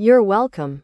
You're welcome.